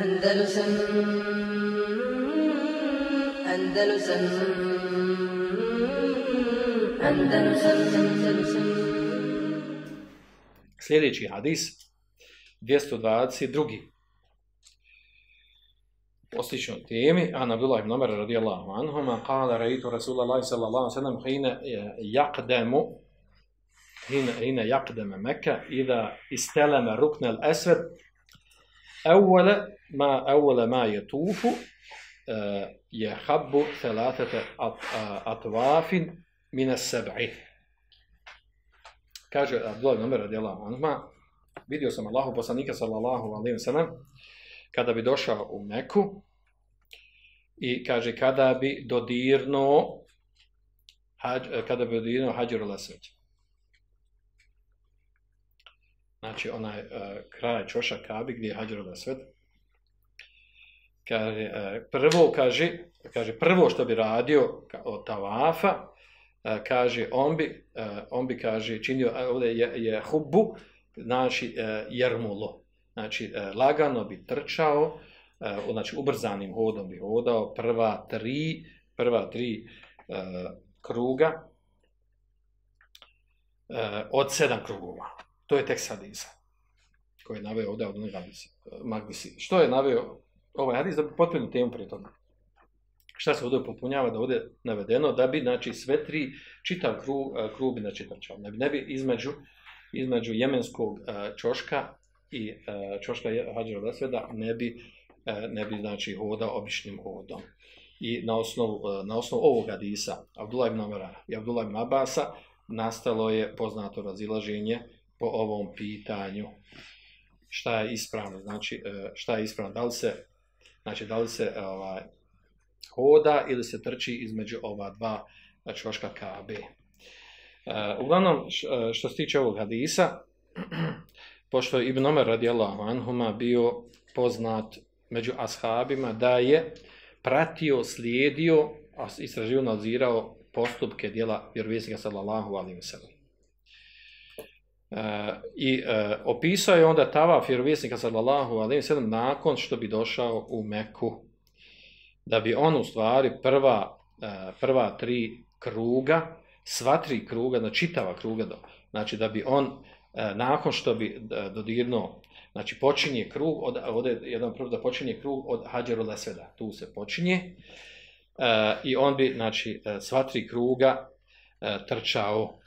Andalusam Andalusam Andalusam Andalusam Sljedeći hadis 222. Poslično temi, a na Abdullah ibn Umar radijallahu anhuma, kala rejtu Rasulallah sallallahu sallam, hine e, jakdemu, hine, hine jakdeme Mekka, ida isteleme ruknel esved, evvele ma, evvele ma je tufu, je eh, habbu thelatete at, eh, atvafin mine seb'i. Kaže Abdullah ibn Umar radijallahu anhuma, vidio sam Allahu poslanika sallallahu alejhi ve sellem kada bi došao u Meku i kaže kada bi dodirno hađ, eh, kada bi dodirno Hadžer al-Aswad. Znači onaj uh, kraj čoša Kabi gdje je Hađarov al-Aswad. Kaže uh, prvo kaže kaže prvo što bi radio od tavafa uh, kaže on bi uh, on bi kaže činio ovdje je, je hubbu znači uh, jermulo. Znači, uh, lagano bi trčao, uh, znači, ubrzanim hodom bi hodao prva tri, prva tri kruga od sedam krugova. To je tekst hadisa koji je naveo ovdje od onih eh, magnisi. Što je naveo ovaj hadis da bi potpunio temu prije toga? Šta se ovdje popunjava da ovdje navedeno? Da bi, znači, sve tri, čitav krug, eh, krug bi, znači, trčao. Ne bi, ne bi između, između jemenskog eh, uh, čoška i uh, čoška Hadžara Vesveda ne bi, uh, ne bi znači, hoda običnim hodom. I na osnovu, uh, na osnovu ovog hadisa, Abdullah ibn Amara i Abdullah ibn Abasa, nastalo je poznato razilaženje po ovom pitanju šta je ispravno, znači e, šta je ispravno, da li se, znači, da li se ovaj, hoda ili se trči između ova dva znači, čoška Kabe. Uh, uglavnom, e, što se tiče ovog hadisa, pošto je Ibn Omer radijallahu anhuma bio poznat među ashabima da je pratio, slijedio, istraživao, nadzirao postupke dijela vjerovijesnika sallallahu alaihi sallam. I e, opisao je onda tavaf vjerovjesnika sallallahu alaihi ve sallam nakon što bi došao u Meku. Da bi on u stvari prva, e, prva tri kruga, sva tri kruga, na čitava kruga, do, znači da bi on, e, nakon što bi e, dodirno, znači počinje krug, od, ovdje jedan prvo da počinje krug od Hadžerul Lesveda, tu se počinje, e, i on bi, znači, e, sva tri kruga e, trčao,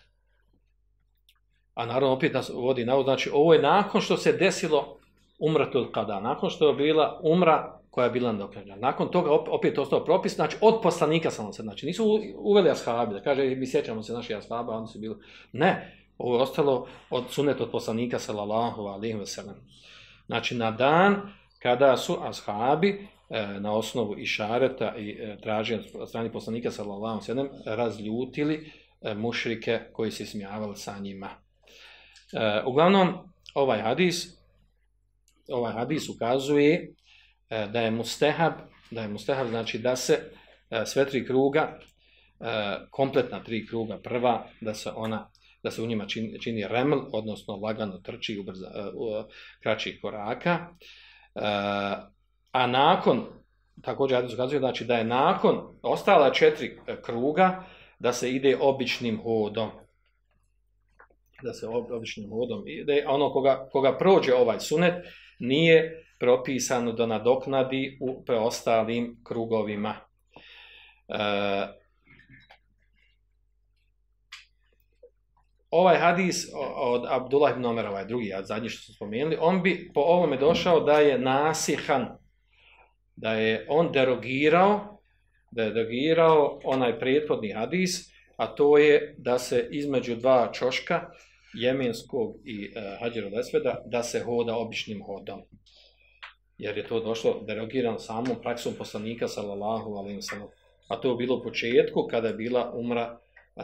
a naravno opet nas vodi na znači ovo je nakon što se desilo umratul kada, nakon što je bila umra koja je bila nadoknadna. Nakon toga opet ostao propis, znači od poslanika samo se, znači nisu uveli ashabi, da kaže mi sjećamo se naših ashaba, oni su bili, ne, ovo je ostalo od sunet od poslanika sallallahu alaihi ve sellem. Znači na dan kada su ashabi e, na osnovu išareta i e, traženja strani poslanika sallallahu alaihi ve sellem razljutili e, mušrike koji se smijavali sa njima. E, uglavnom, ovaj hadis, ovaj hadis ukazuje E, da je mustehab, da je mustehab znači da se e, sve tri kruga, e, kompletna tri kruga, prva, da se ona da se u njima čini, čini reml, odnosno lagano trči e, u, brza, u kraćih koraka. E, a nakon, također Adis ukazuje, znači da je nakon ostala četiri e, kruga, da se ide običnim hodom. Da se običnim vodom ide. A ono koga, koga prođe ovaj sunet, nije propisano da nadoknadi u preostalim krugovima. E, ovaj hadis od Abdullah ibn Omer, ovaj drugi, a zadnji što smo spomenuli, on bi po ovome došao da je nasihan, da je on derogirao, da je derogirao onaj prethodni hadis, a to je da se između dva čoška, jemenskog i e, hađera lesveda, da se hoda običnim hodom jer je to došlo derogirano samom praksom poslanika sallallahu alejhi sallam. A to je bilo u početku kada je bila umra uh,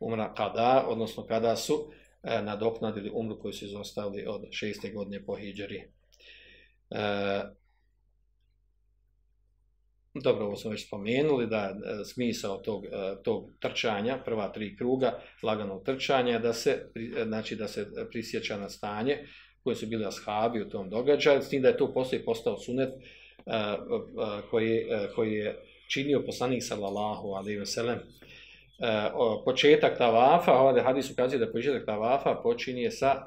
umra kada, odnosno kada su e, nadoknadili umru koju su izostavili od šeste godine po hidžri. E, dobro, ovo smo već spomenuli da e, smisao tog, e, tog trčanja, prva tri kruga, laganog trčanja, da se, e, znači da se prisjeća na stanje koji su bili ashabi u tom događaju, s tim da je to poslije postao sunet e, koji, koji je činio poslanik sallallahu alaihi ve sellem. Početak tavafa, ovaj hadis ukazuje da početak tavafa počinje sa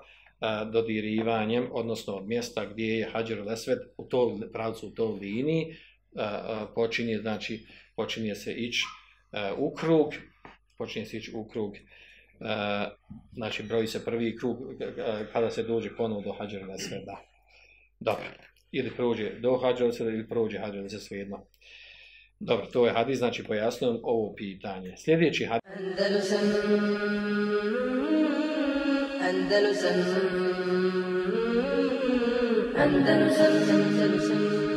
dodirivanjem, odnosno od mjesta gdje je Hadžer Lesved u to pravcu u toj liniji, E, e, počinje, znači, počinje se ići e, u krug, počinje se ići u krug, znači broji se prvi krug kada se dođe ponovo do Hadžer Lesveda. Dobro. Ili prođe do hađara Lesveda ili prođe Hadžer sve jedno. Dobro, to je hadis, znači pojasnujem ovo pitanje. Sljedeći hadis. Andalusam Andalusam Andalusam Andalusam